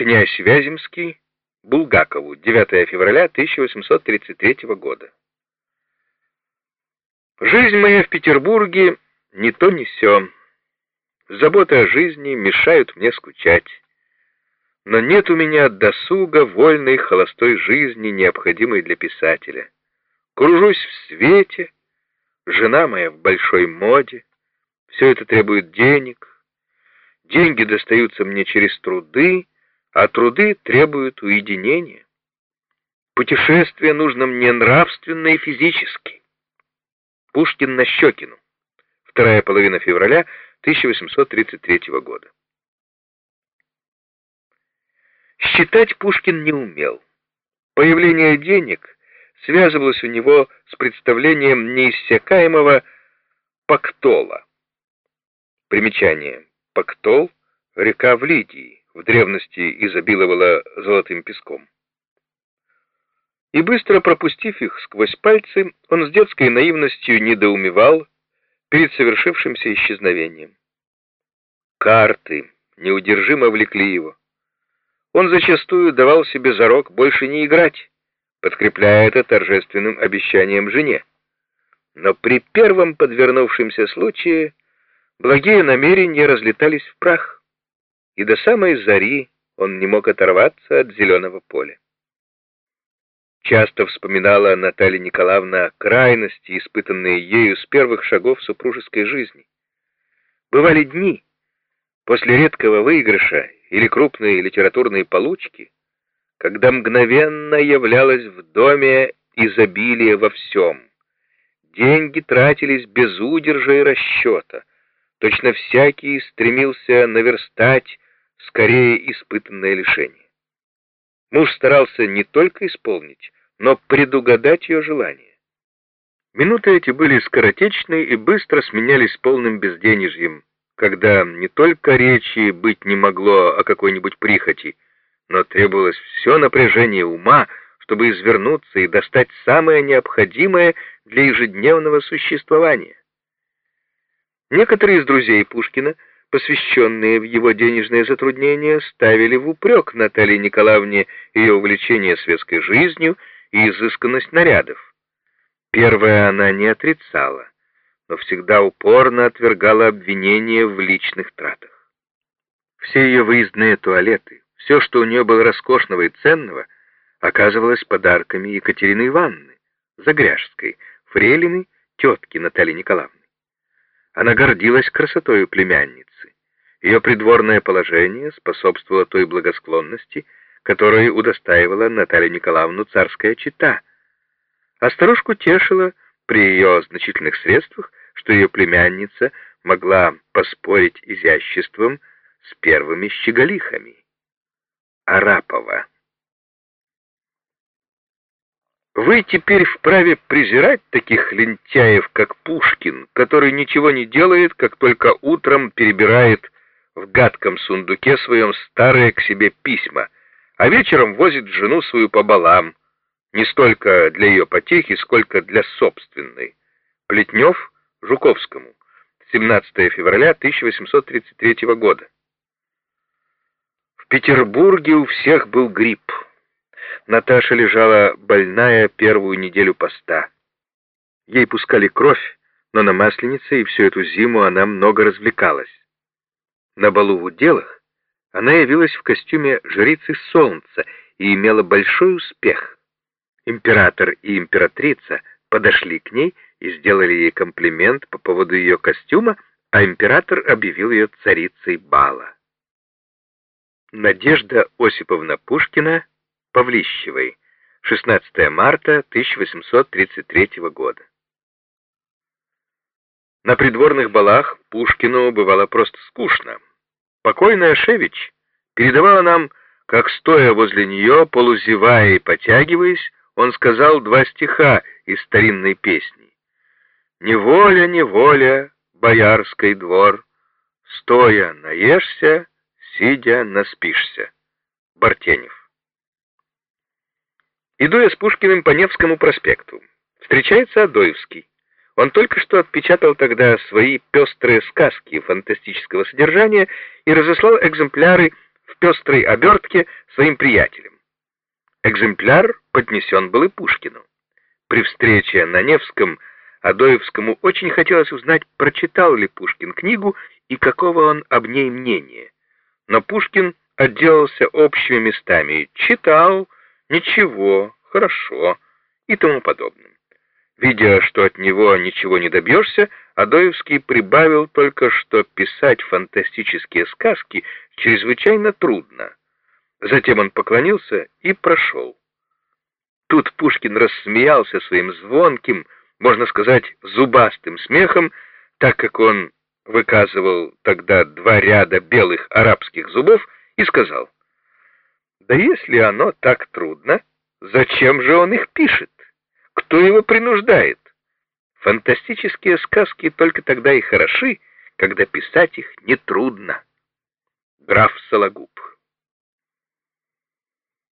Князь Вяземский Булгакову 9 февраля 1833 года. Жизнь моя в Петербурге не то не сё. Заботы о жизни мешают мне скучать. Но нет у меня досуга вольной холостой жизни, необходимой для писателя. Кружусь в свете, жена моя в большой моде. Все это требует денег. Деньги достаются мне через труды, а труды требуют уединения. Путешествие нужно мне нравственно и физически. Пушкин на Щекину. Вторая половина февраля 1833 года. Считать Пушкин не умел. Появление денег связывалось у него с представлением неиссякаемого пактола. Примечание. Пактол — река в Лидии, в древности изобиловала золотым песком. И быстро пропустив их сквозь пальцы, он с детской наивностью недоумевал перед совершившимся исчезновением. Карты неудержимо влекли его. Он зачастую давал себе зарок больше не играть, подкрепляя это торжественным обещанием жене. Но при первом подвернувшемся случае благие намерения разлетались в прах, и до самой зари он не мог оторваться от зеленого поля. Часто вспоминала Наталья Николаевна крайности, испытанные ею с первых шагов супружеской жизни. Бывали дни, после редкого выигрыша или крупные литературные получки, когда мгновенно являлось в доме изобилие во всем. Деньги тратились без удержа и расчета. Точно всякий стремился наверстать скорее испытанное лишение. Муж старался не только исполнить, но предугадать ее желание. Минуты эти были скоротечны и быстро сменялись полным безденежьем, когда не только речи быть не могло о какой-нибудь прихоти, но требовалось все напряжение ума, чтобы извернуться и достать самое необходимое для ежедневного существования. Некоторые из друзей Пушкина, посвященные в его денежные затруднения, ставили в упрек Наталье Николаевне ее увлечение светской жизнью и изысканность нарядов. Первое она не отрицала но всегда упорно отвергала обвинения в личных тратах. Все ее выездные туалеты, все, что у нее было роскошного и ценного, оказывалось подарками Екатерины Ивановны, Загряжской, фрейлины, тетки Натальи Николаевны. Она гордилась красотой племянницы. Ее придворное положение способствовало той благосклонности, которой удостаивала Наталья Николаевну царская чита, а старушку тешила при ее значительных средствах что ее племянница могла поспорить изяществом с первыми щеголихами. Арапова. Вы теперь вправе презирать таких лентяев, как Пушкин, который ничего не делает, как только утром перебирает в гадком сундуке своем старые к себе письма, а вечером возит жену свою по балам, не столько для ее потехи, сколько для собственной. Плетнев Жуковскому, 17 февраля 1833 года. В Петербурге у всех был грипп. Наташа лежала больная первую неделю поста. Ей пускали кровь, но на Масленице и всю эту зиму она много развлекалась. На балу в уделах она явилась в костюме жрицы солнца и имела большой успех. Император и императрица подошли к ней и сделали ей комплимент по поводу ее костюма, а император объявил ее царицей бала. Надежда Осиповна Пушкина, Павлищевой, 16 марта 1833 года. На придворных балах Пушкину бывало просто скучно. Покойная Шевич передавала нам, как стоя возле нее, полузевая и потягиваясь, он сказал два стиха из старинной песни. Неволя, неволя, боярский двор, Стоя наешься, сидя наспишься. Бартенев. Иду я с Пушкиным по Невскому проспекту. Встречается Адоевский. Он только что отпечатал тогда свои пестрые сказки фантастического содержания и разослал экземпляры в пестрой обертке своим приятелям. Экземпляр поднесен был и Пушкину. При встрече на Невском Адоевскому очень хотелось узнать, прочитал ли Пушкин книгу и какого он об ней мнения. Но Пушкин отделался общими местами. Читал, ничего, хорошо и тому подобным. Видя, что от него ничего не добьешься, Адоевский прибавил только, что писать фантастические сказки чрезвычайно трудно. Затем он поклонился и прошел. Тут Пушкин рассмеялся своим звонким, можно сказать, зубастым смехом, так как он выказывал тогда два ряда белых арабских зубов, и сказал, «Да если оно так трудно, зачем же он их пишет? Кто его принуждает? Фантастические сказки только тогда и хороши, когда писать их нетрудно». Граф Сологуб